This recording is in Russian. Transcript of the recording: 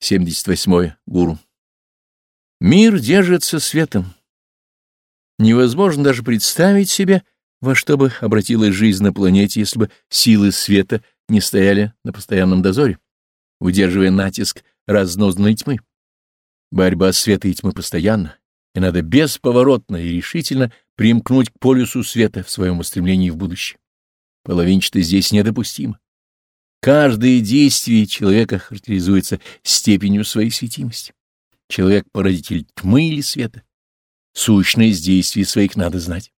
78. Гуру. Мир держится светом. Невозможно даже представить себе, во что бы обратилась жизнь на планете, если бы силы света не стояли на постоянном дозоре, удерживая натиск разнозной тьмы. Борьба света и тьмы постоянна, и надо бесповоротно и решительно примкнуть к полюсу света в своем устремлении в будущее. Половинчатость здесь недопустимо. Каждое действие человека характеризуется степенью своей светимости. Человек — породитель тьмы или света. Сущность действий своих надо знать.